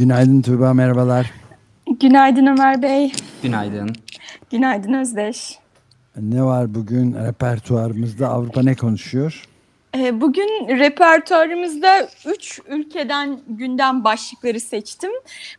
Günaydın Tuğba, merhabalar. Günaydın Ömer Bey. Günaydın. Günaydın Özdeş. Ne var bugün repertuarımızda? Avrupa ne konuşuyor? Ee, bugün repertuarımızda üç ülkeden gündem başlıkları seçtim.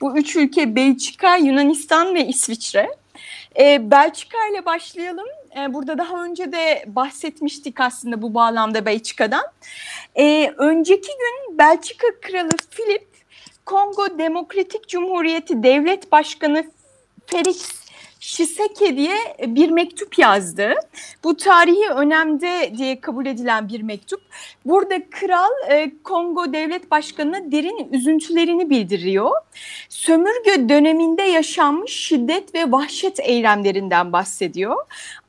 Bu üç ülke Belçika, Yunanistan ve İsviçre. Ee, Belçika ile başlayalım. Ee, burada daha önce de bahsetmiştik aslında bu bağlamda Belçika'dan. önceki gün Belçika Kralı Philip Kongo Demokratik Cumhuriyeti Devlet Başkanı Felix Şiseke diye bir mektup yazdı. Bu tarihi önemde diye kabul edilen bir mektup. Burada kral e, Kongo Devlet Başkanı'na derin üzüntülerini bildiriyor. Sömürge döneminde yaşanmış şiddet ve vahşet eylemlerinden bahsediyor.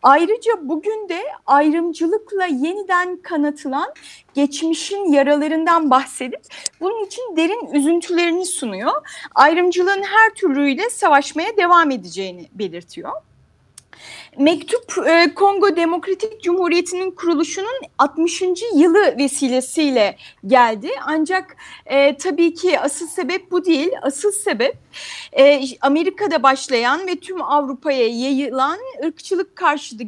Ayrıca bugün de ayrımcılıkla yeniden kanatılan geçmişin yaralarından bahsedip bunun için derin üzüntülerini sunuyor. Ayrımcılığın her türlüyle savaşmaya devam edeceğini belirtiyor. Mektup e, Kongo Demokratik Cumhuriyeti'nin kuruluşunun 60. yılı vesilesiyle geldi. Ancak e, tabii ki asıl sebep bu değil. Asıl sebep e, Amerika'da başlayan ve tüm Avrupa'ya yayılan ırkçılık karşıtı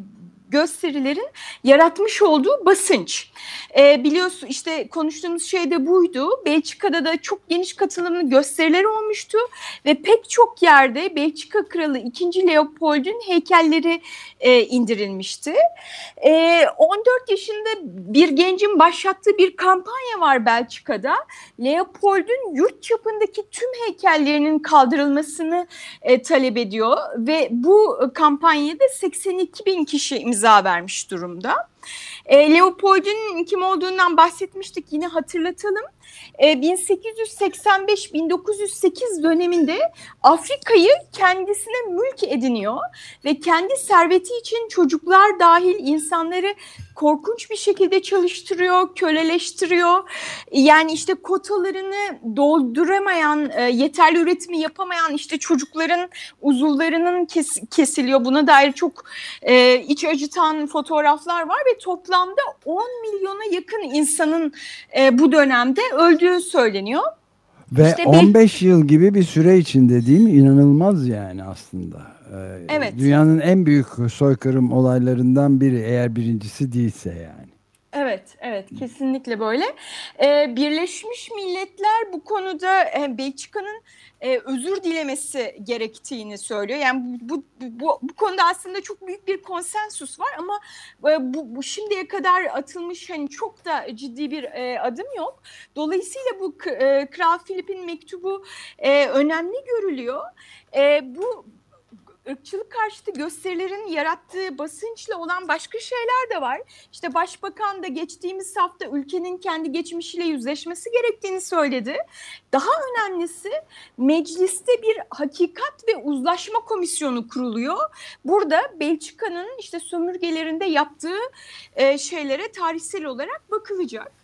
gösterilerin yaratmış olduğu basınç. E, biliyorsun işte konuştuğumuz şey de buydu. Belçika'da da çok geniş katılımlı gösteriler olmuştu ve pek çok yerde Belçika Kralı 2. Leopold'un heykelleri e, indirilmişti. E, 14 yaşında bir gencin başlattığı bir kampanya var Belçika'da. Leopold'un yurt çapındaki tüm heykellerinin kaldırılmasını e, talep ediyor ve bu kampanyada 82 bin kişi imza vermiş durumda. E, Leopold'un kim olduğundan bahsetmiştik yine hatırlatalım. E, 1885-1908 döneminde Afrika'yı kendisine mülk ediniyor ve kendi serveti için çocuklar dahil insanları korkunç bir şekilde çalıştırıyor, köleleştiriyor. Yani işte kotalarını dolduramayan, e, yeterli üretimi yapamayan işte çocukların uzuvlarının kes, kesiliyor. Buna dair çok e, iç acıtan fotoğraflar var ve toplamda 10 milyona yakın insanın e, bu dönemde öldüğü söyleniyor. Ve işte 15 bir... yıl gibi bir süre içinde değil mi? İnanılmaz yani aslında. Ee, evet. Dünyanın en büyük soykırım olaylarından biri eğer birincisi değilse yani. Evet, evet kesinlikle böyle. Ee, Birleşmiş Milletler bu konuda e, Belçika'nın e, özür dilemesi gerektiğini söylüyor. Yani bu, bu, bu konuda aslında çok büyük bir konsensus var ama e, bu, bu şimdiye kadar atılmış hani çok da ciddi bir e, adım yok. Dolayısıyla bu e, Kral Filip'in mektubu e, önemli görülüyor. E, bu ırkçılık karşıtı gösterilerin yarattığı basınçla olan başka şeyler de var. İşte başbakan da geçtiğimiz hafta ülkenin kendi geçmişiyle yüzleşmesi gerektiğini söyledi. Daha önemlisi mecliste bir hakikat ve uzlaşma komisyonu kuruluyor. Burada Belçika'nın işte sömürgelerinde yaptığı e, şeylere tarihsel olarak bakılacak.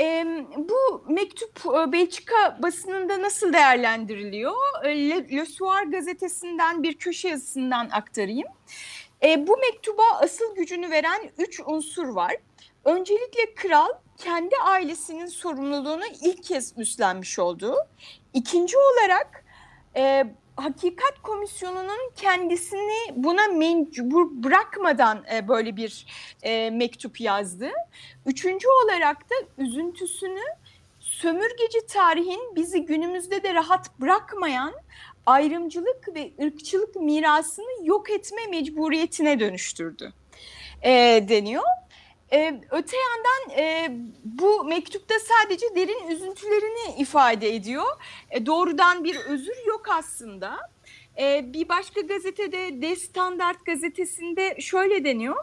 E, bu mektup e, Belçika basınında nasıl değerlendiriliyor? E, Le, Le Soir gazetesinden bir köşe yazısından aktarayım. E, bu mektuba asıl gücünü veren üç unsur var. Öncelikle kral kendi ailesinin sorumluluğunu ilk kez üstlenmiş oldu. İkinci olarak e, Hakikat Komisyonu'nun kendisini buna mecbur bırakmadan e, böyle bir e, mektup yazdı. Üçüncü olarak da üzüntüsünü sömürgeci tarihin bizi günümüzde de rahat bırakmayan ayrımcılık ve ırkçılık mirasını yok etme mecburiyetine dönüştürdü e, deniyor. Ee, öte yandan e, bu mektupta sadece derin üzüntülerini ifade ediyor. E, doğrudan bir özür yok aslında. E, bir başka gazetede De Standard gazetesinde şöyle deniyor.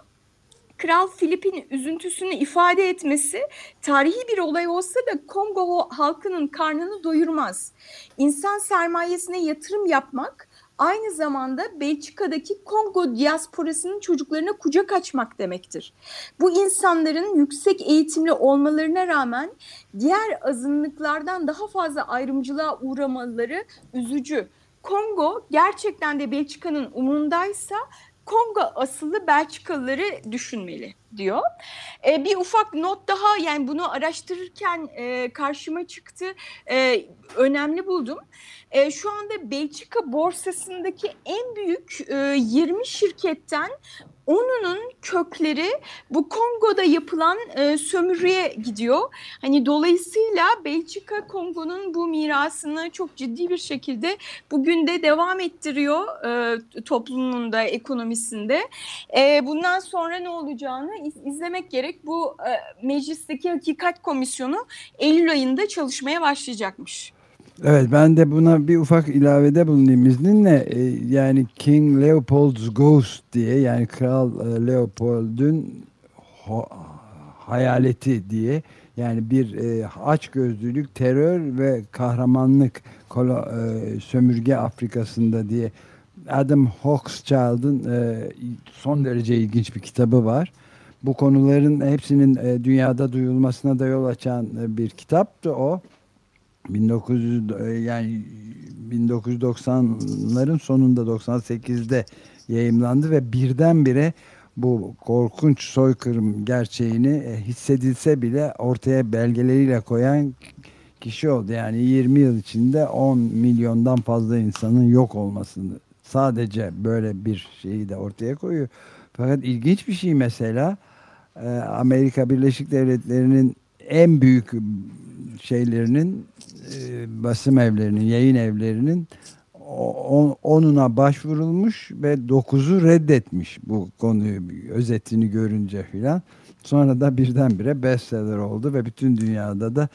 Kral Filip'in üzüntüsünü ifade etmesi tarihi bir olay olsa da Kongo halkının karnını doyurmaz. İnsan sermayesine yatırım yapmak aynı zamanda Belçika'daki Kongo diasporasının çocuklarına kucak açmak demektir. Bu insanların yüksek eğitimli olmalarına rağmen diğer azınlıklardan daha fazla ayrımcılığa uğramaları üzücü. Kongo gerçekten de Belçika'nın umurundaysa Kongo asıllı Belçikalıları düşünmeli diyor. E, bir ufak not daha yani bunu araştırırken e, karşıma çıktı. E, önemli buldum. E, şu anda Belçika borsasındaki en büyük e, 20 şirketten Onunun kökleri bu Kongo'da yapılan e, sömürüye gidiyor. Hani dolayısıyla Belçika Kongo'nun bu mirasını çok ciddi bir şekilde bugün de devam ettiriyor e, toplumunda, ekonomisinde. E, bundan sonra ne olacağını izlemek gerek. Bu e, meclisteki hakikat komisyonu Eylül ayında çalışmaya başlayacakmış. Evet ben de buna bir ufak ilavede bulunayım izninle. E, yani King Leopold's Ghost diye yani Kral e, Leopold'un hayaleti diye yani bir e, aç gözlülük, terör ve kahramanlık e, sömürge Afrika'sında diye Adam Hochschild'ın e, son derece ilginç bir kitabı var. Bu konuların hepsinin dünyada duyulmasına da yol açan e, bir kitaptı o. 1900 e, yani 1990'ların sonunda 98'de yayımlandı ve birdenbire bu korkunç soykırım gerçeğini e, hissedilse bile ortaya belgeleriyle koyan kişi oldu. Yani 20 yıl içinde 10 milyondan fazla insanın yok olmasını sadece böyle bir şeyi de ortaya koyuyor. Fakat ilginç bir şey mesela e, Amerika Birleşik Devletleri'nin en büyük şeylerinin e, basım evlerinin, yayın evlerinin on, onuna başvurulmuş ve dokuzu reddetmiş bu konuyu özetini görünce filan. Sonra da birdenbire bestseller oldu ve bütün dünyada da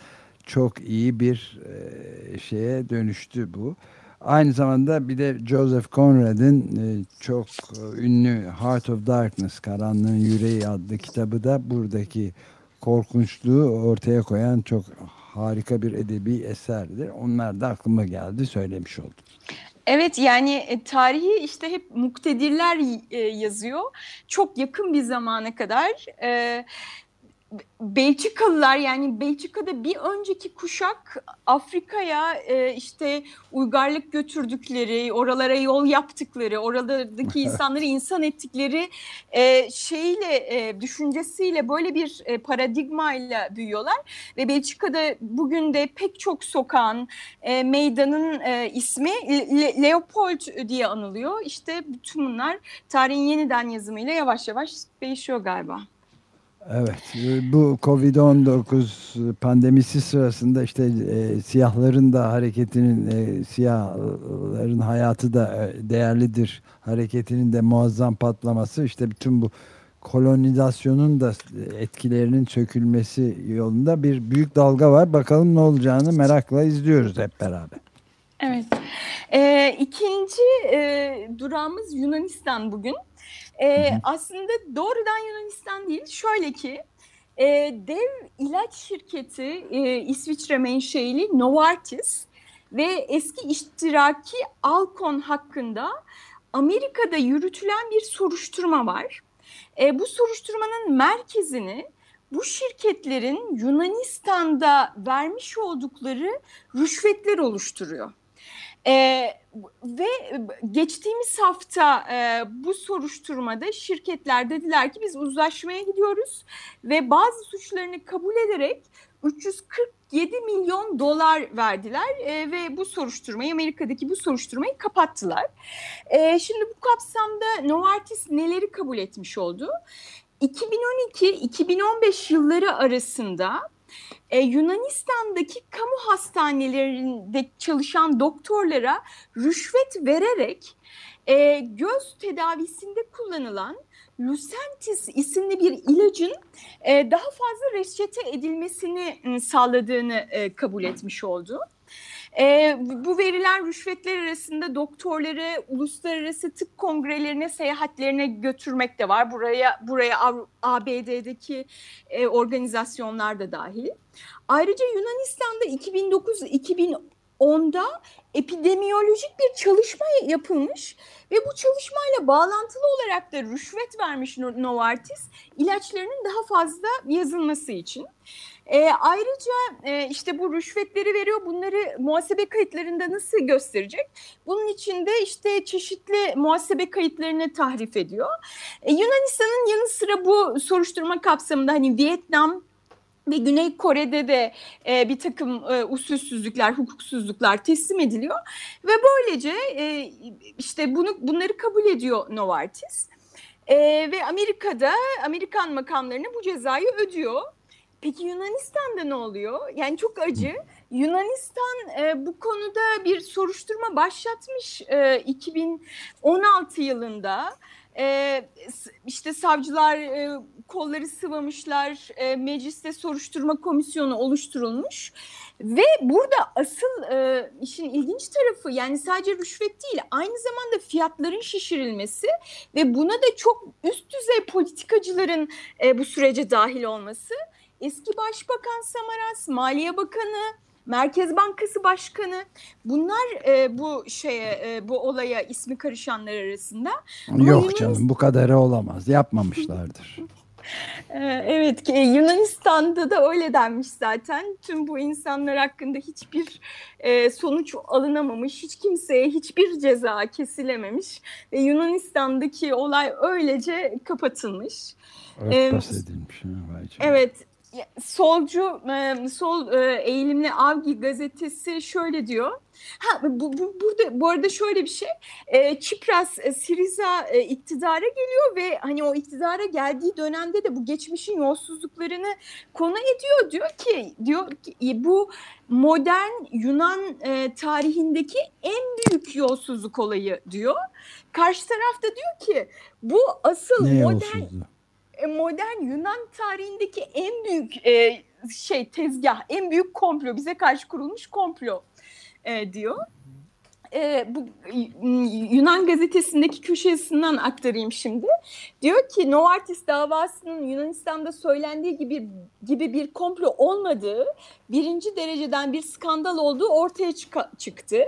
çok iyi bir e, şeye dönüştü bu. Aynı zamanda bir de Joseph Conrad'in e, çok ünlü Heart of Darkness, Karanlığın Yüreği adlı kitabı da buradaki korkunçluğu ortaya koyan çok harika bir edebi eserdir. Onlar da aklıma geldi söylemiş oldum. Evet yani e, tarihi işte hep muktedirler e, yazıyor. Çok yakın bir zamana kadar. Belçikalılar yani Belçika'da bir önceki kuşak Afrika'ya e, işte uygarlık götürdükleri, oralara yol yaptıkları, oralardaki insanları insan ettikleri e, şeyle e, düşüncesiyle böyle bir e, paradigmayla büyüyorlar ve Belçika'da bugün de pek çok sokağın e, meydanın e, ismi Le Leopold diye anılıyor. İşte bütün bunlar tarihin yeniden yazımıyla yavaş yavaş değişiyor galiba. Evet, e, bu Covid-19 pandemisi sırasında işte e, siyahların da hareketinin, e, siyahların hayatı da e, değerlidir hareketinin de muazzam patlaması, işte bütün bu kolonizasyonun da etkilerinin sökülmesi yolunda bir büyük dalga var. Bakalım ne olacağını merakla izliyoruz hep beraber. Evet. Ee, ikinci e, durağımız Yunanistan bugün. E, aslında doğrudan Yunanistan değil. Şöyle ki e, dev ilaç şirketi e, İsviçre menşeili Novartis ve eski iştiraki Alcon hakkında Amerika'da yürütülen bir soruşturma var. E, bu soruşturmanın merkezini bu şirketlerin Yunanistan'da vermiş oldukları rüşvetler oluşturuyor. E, ve geçtiğimiz hafta e, bu soruşturmada şirketler dediler ki biz uzlaşmaya gidiyoruz ve bazı suçlarını kabul ederek 347 milyon dolar verdiler e, ve bu soruşturmayı Amerika'daki bu soruşturmayı kapattılar. E, şimdi bu kapsamda Novartis neleri kabul etmiş oldu? 2012-2015 yılları arasında e, Yunanistan'daki kamu hastanelerinde çalışan doktorlara rüşvet vererek e, göz tedavisinde kullanılan Lucentis isimli bir ilacın e, daha fazla reçete edilmesini ıı, sağladığını e, kabul etmiş oldu. E, bu verilen rüşvetler arasında doktorları uluslararası tıp kongrelerine seyahatlerine götürmek de var. Buraya buraya ABD'deki e, organizasyonlar da dahil. Ayrıca Yunanistan'da 2009-2010'da epidemiyolojik bir çalışma yapılmış ve bu çalışmayla bağlantılı olarak da rüşvet vermiş Novartis ilaçlarının daha fazla yazılması için. E, ayrıca e, işte bu rüşvetleri veriyor. Bunları muhasebe kayıtlarında nasıl gösterecek? Bunun için de işte çeşitli muhasebe kayıtlarını tahrif ediyor. E, Yunanistan'ın yanı sıra bu soruşturma kapsamında hani Vietnam, ve Güney Kore'de de e, bir takım e, usulsüzlükler, hukuksuzluklar teslim ediliyor ve böylece e, işte bunu bunları kabul ediyor Novartis e, ve Amerika'da Amerikan makamlarına bu cezayı ödüyor. Peki Yunanistan'da ne oluyor? Yani çok acı. Yunanistan e, bu konuda bir soruşturma başlatmış e, 2016 yılında. E, işte savcılar e, kolları sıvamışlar, e, mecliste soruşturma komisyonu oluşturulmuş. Ve burada asıl e, işin ilginç tarafı yani sadece rüşvet değil aynı zamanda fiyatların şişirilmesi ve buna da çok üst düzey politikacıların e, bu sürece dahil olması. Eski Başbakan Samaras, Maliye Bakanı, Merkez Bankası Başkanı bunlar e, bu şeye e, bu olaya ismi karışanlar arasında. Yok Yunan... canım bu kadarı olamaz. Yapmamışlardır. E, evet Yunanistan'da da öyle denmiş zaten. Tüm bu insanlar hakkında hiçbir e, sonuç alınamamış, hiç kimseye hiçbir ceza kesilememiş ve Yunanistan'daki olay öylece kapatılmış. Örtbas edilmiş. Evet, solcu sol eğilimli Avgi gazetesi şöyle diyor. Ha bu, bu burada bu arada şöyle bir şey. E, Çipras e, Siriza e, iktidara geliyor ve hani o iktidara geldiği dönemde de bu geçmişin yolsuzluklarını konu ediyor. Diyor ki diyor ki bu modern Yunan e, tarihindeki en büyük yolsuzluk olayı diyor. Karşı tarafta diyor ki bu asıl ne modern yolsuzluğu? E, modern Yunan tarihindeki en büyük e, şey tezgah, en büyük komplo, bize karşı kurulmuş komplo e, diyor. E, bu Yunan gazetesindeki köşesinden aktarayım şimdi. Diyor ki Novartis davasının Yunanistan'da söylendiği gibi gibi bir komplo olmadığı, birinci dereceden bir skandal olduğu ortaya çıktı.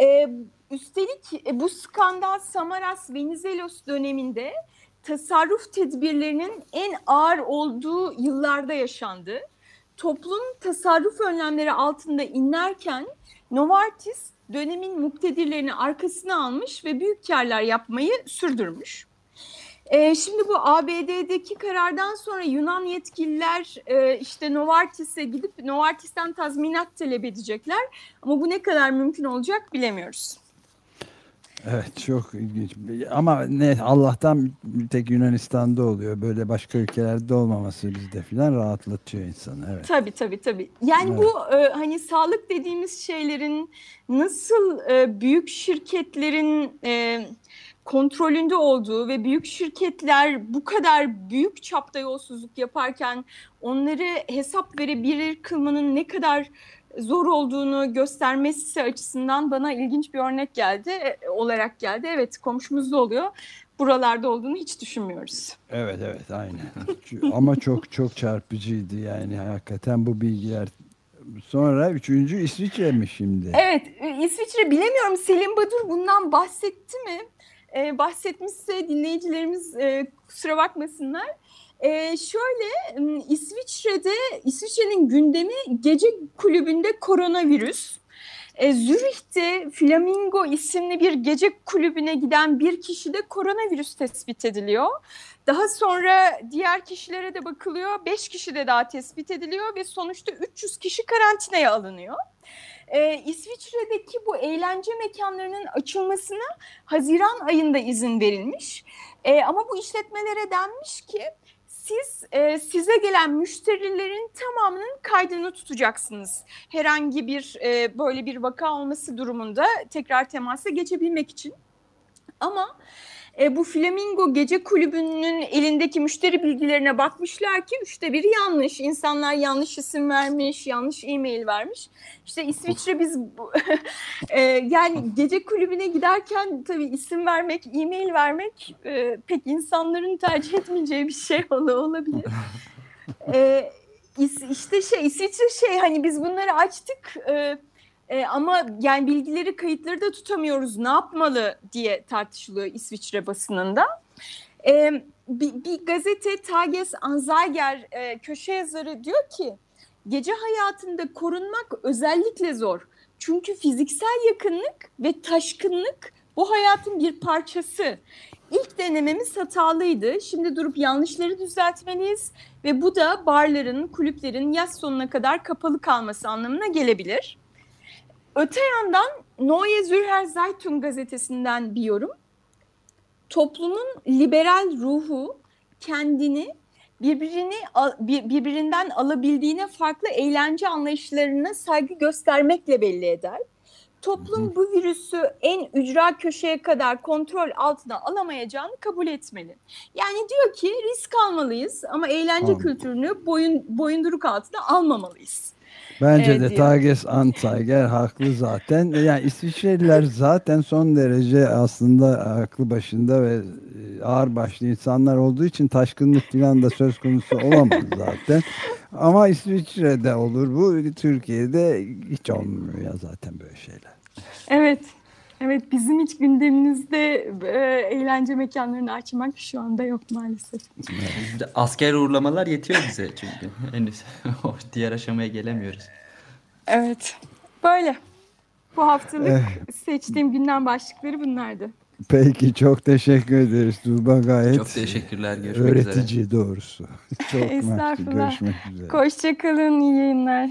E, üstelik e, bu skandal Samaras Venizelos döneminde tasarruf tedbirlerinin en ağır olduğu yıllarda yaşandı. Toplum tasarruf önlemleri altında inlerken Novartis dönemin muktedirlerini arkasına almış ve büyük karlar yapmayı sürdürmüş. Ee, şimdi bu ABD'deki karardan sonra Yunan yetkililer e, işte Novartis'e gidip Novartis'ten tazminat talep edecekler. Ama bu ne kadar mümkün olacak bilemiyoruz. Evet çok ilginç. Ama ne Allah'tan tek Yunanistan'da oluyor. Böyle başka ülkelerde olmaması bizde filan rahatlatıyor insanı. Evet. Tabii tabii tabii. Yani evet. bu e, hani sağlık dediğimiz şeylerin nasıl e, büyük şirketlerin e, kontrolünde olduğu ve büyük şirketler bu kadar büyük çapta yolsuzluk yaparken onları hesap verebilir kılmanın ne kadar zor olduğunu göstermesi açısından bana ilginç bir örnek geldi e, olarak geldi. Evet komşumuzda oluyor. Buralarda olduğunu hiç düşünmüyoruz. Evet evet aynen. Ama çok çok çarpıcıydı yani hakikaten bu bilgiler. Sonra üçüncü İsviçre mi şimdi? Evet İsviçre bilemiyorum Selim Badur bundan bahsetti mi? Ee, bahsetmişse dinleyicilerimiz e, kusura bakmasınlar. Ee, şöyle İsviçre'de İsviçre'nin gündemi gece kulübünde koronavirüs. Ee, Zürih'te Flamingo isimli bir gece kulübüne giden bir kişide koronavirüs tespit ediliyor. Daha sonra diğer kişilere de bakılıyor. Beş kişi de daha tespit ediliyor ve sonuçta 300 kişi karantinaya alınıyor. Ee, İsviçre'deki bu eğlence mekanlarının açılmasına Haziran ayında izin verilmiş. Ee, ama bu işletmelere denmiş ki siz e, size gelen müşterilerin tamamının kaydını tutacaksınız. Herhangi bir e, böyle bir vaka olması durumunda tekrar temasa geçebilmek için. Ama e, bu Flamingo Gece Kulübü'nün elindeki müşteri bilgilerine bakmışlar ki üçte biri yanlış. İnsanlar yanlış isim vermiş, yanlış e-mail vermiş. İşte İsviçre biz bu, e, yani gece kulübüne giderken tabii isim vermek, e-mail vermek e, pek insanların tercih etmeyeceği bir şey olabilir. E, işte şey İsviçre şey hani biz bunları açtık e, e, ama yani bilgileri kayıtları da tutamıyoruz ne yapmalı diye tartışılıyor İsviçre basınında. E, bir, bir gazete Tages Anzeiger e, köşe yazarı diyor ki gece hayatında korunmak özellikle zor. Çünkü fiziksel yakınlık ve taşkınlık bu hayatın bir parçası. İlk denememiz hatalıydı. Şimdi durup yanlışları düzeltmeliyiz ve bu da barların, kulüplerin yaz sonuna kadar kapalı kalması anlamına gelebilir. Öte yandan Neue Zürcher Zeitung gazetesinden bir yorum. Toplumun liberal ruhu kendini birbirini birbirinden alabildiğine farklı eğlence anlayışlarına saygı göstermekle belli eder. Toplum bu virüsü en ücra köşeye kadar kontrol altına alamayacağını kabul etmeli. Yani diyor ki risk almalıyız ama eğlence tamam. kültürünü boyun boyunduruk altına almamalıyız. Bence evet, de. Tages Anzeiger haklı zaten. Yani İsviçreliler zaten son derece aslında aklı başında ve e, ağır başlı insanlar olduğu için taşkınlık falan da söz konusu olamaz zaten. Ama İsviçre'de olur bu. Türkiye'de hiç olmuyor ya zaten böyle şeyler. Evet. Evet bizim hiç gündemimizde e, eğlence mekanlarını açmak şu anda yok maalesef. Asker uğurlamalar yetiyor bize çünkü. Henüz diğer aşamaya gelemiyoruz. Evet. Böyle. Bu haftalık eh. seçtiğim gündem başlıkları bunlardı. Peki çok teşekkür ederiz Tuğba gayet. Çok teşekkürler. Görüşmek öğretici üzere. doğrusu. Çok Estağfurullah. Görüşmek üzere. Hoşçakalın. iyi yayınlar.